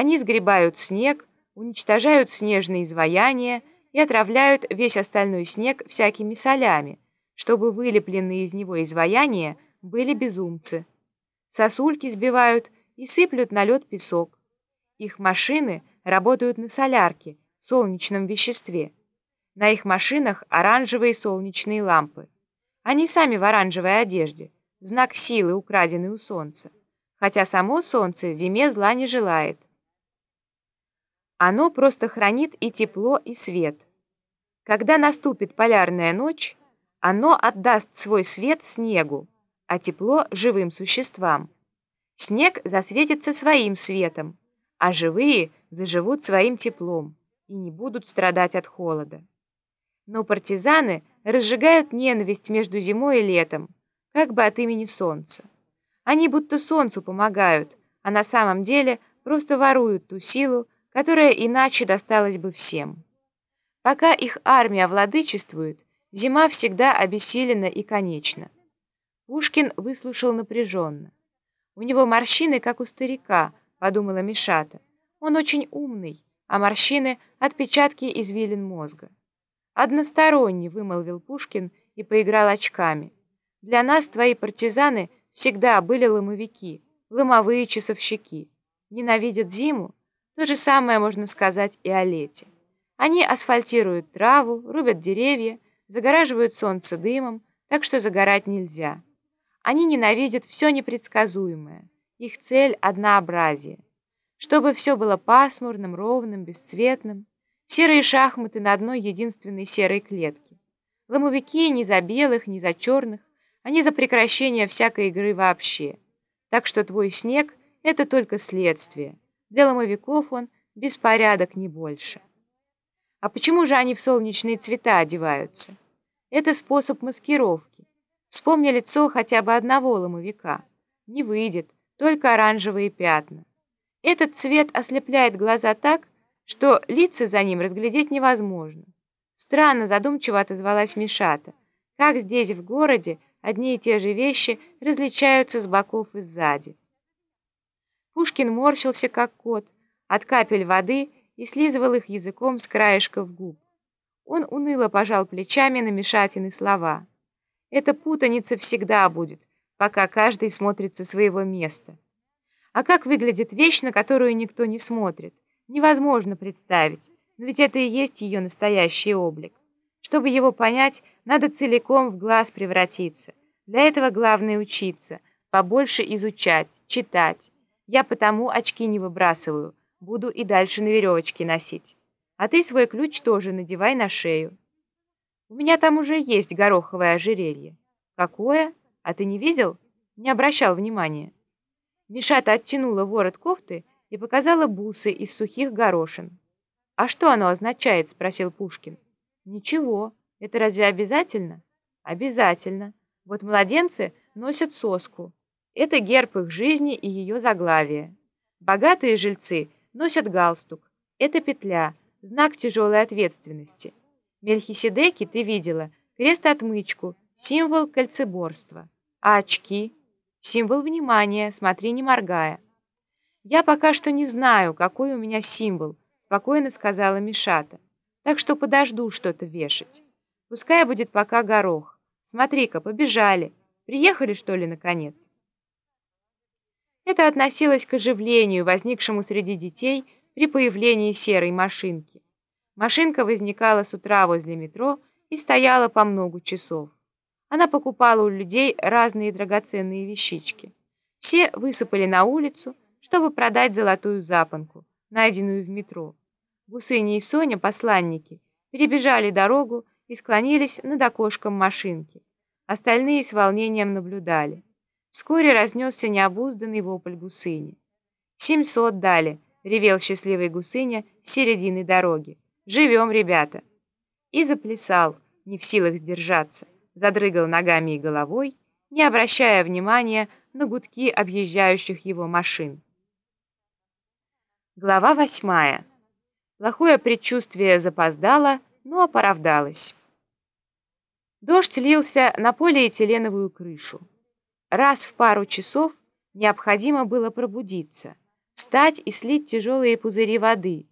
Они сгребают снег, уничтожают снежные изваяния и отравляют весь остальной снег всякими солями, чтобы вылепленные из него изваяния были безумцы. Сосульки сбивают и сыплют на лед песок. Их машины работают на солярке, солнечном веществе. На их машинах оранжевые солнечные лампы. Они сами в оранжевой одежде, знак силы, украденный у солнца. Хотя само солнце зиме зла не желает. Оно просто хранит и тепло, и свет. Когда наступит полярная ночь, оно отдаст свой свет снегу, а тепло — живым существам. Снег засветится своим светом, а живые заживут своим теплом и не будут страдать от холода. Но партизаны разжигают ненависть между зимой и летом, как бы от имени солнца. Они будто солнцу помогают, а на самом деле просто воруют ту силу, которая иначе досталась бы всем. Пока их армия владычествует, зима всегда обессилена и конечна. Пушкин выслушал напряженно. «У него морщины, как у старика», — подумала Мишата. «Он очень умный, а морщины — отпечатки извилин мозга». «Односторонний», — вымолвил Пушкин и поиграл очками. «Для нас твои партизаны всегда были ломовики, ломовые часовщики. Ненавидят зиму, то же самое можно сказать и о лете. Они асфальтируют траву, рубят деревья, загораживают солнце дымом, так что загорать нельзя. Они ненавидят все непредсказуемое. Их цель – однообразие. Чтобы все было пасмурным, ровным, бесцветным. Серые шахматы на одной единственной серой клетке. Ломовики ни за белых, ни за черных. Они за прекращение всякой игры вообще. Так что твой снег – это только следствие. Для ломовиков он беспорядок не больше. А почему же они в солнечные цвета одеваются? Это способ маскировки. Вспомни лицо хотя бы одного ломовика. Не выйдет, только оранжевые пятна. Этот цвет ослепляет глаза так, что лица за ним разглядеть невозможно. Странно задумчиво отозвалась Мишата. Как здесь, в городе, одни и те же вещи различаются с боков и сзади. Пушкин морщился, как кот, от капель воды и слизывал их языком с краешков губ. Он уныло пожал плечами на Мишатины слова. Эта путаница всегда будет, пока каждый смотрит со своего места. А как выглядит вещь, на которую никто не смотрит, невозможно представить, но ведь это и есть ее настоящий облик. Чтобы его понять, надо целиком в глаз превратиться. Для этого главное учиться, побольше изучать, читать, я потому очки не выбрасываю, буду и дальше на веревочке носить. А ты свой ключ тоже надевай на шею. У меня там уже есть гороховое ожерелье. Какое? А ты не видел? Не обращал внимания. Мишата оттянула ворот кофты и показала бусы из сухих горошин. «А что оно означает?» — спросил Пушкин. «Ничего. Это разве обязательно?» «Обязательно. Вот младенцы носят соску, это герб их жизни и ее заглавие. Богатые жильцы носят галстук. Это петля, знак тяжелой ответственности. Мельхиседеки, ты видела, крест-отмычку, символ кольцеборства. А очки? Символ внимания, смотри, не моргая. Я пока что не знаю, какой у меня символ, спокойно сказала Мишата. Так что подожду что-то вешать. Пускай будет пока горох. Смотри-ка, побежали. Приехали, что ли, наконец? Это относилось к оживлению, возникшему среди детей при появлении серой машинки. Машинка возникала с утра возле метро и стояла по много часов. Она покупала у людей разные драгоценные вещички. Все высыпали на улицу, чтобы продать золотую запонку, найденную в метро. Гусыня и Соня, посланники, перебежали дорогу и склонились над окошком машинки. Остальные с волнением наблюдали. Вскоре разнесся необузданный вопль гусыни. «Семьсот дали!» — ревел счастливый гусыня с середины дороги. «Живем, ребята!» И заплясал, не в силах сдержаться, задрыгал ногами и головой, не обращая внимания на гудки объезжающих его машин. Глава восьмая. Плохое предчувствие запоздало, но оправдалось. Дождь лился на полиэтиленовую крышу. Раз в пару часов необходимо было пробудиться, Встать и слить тяжелые пузыри воды,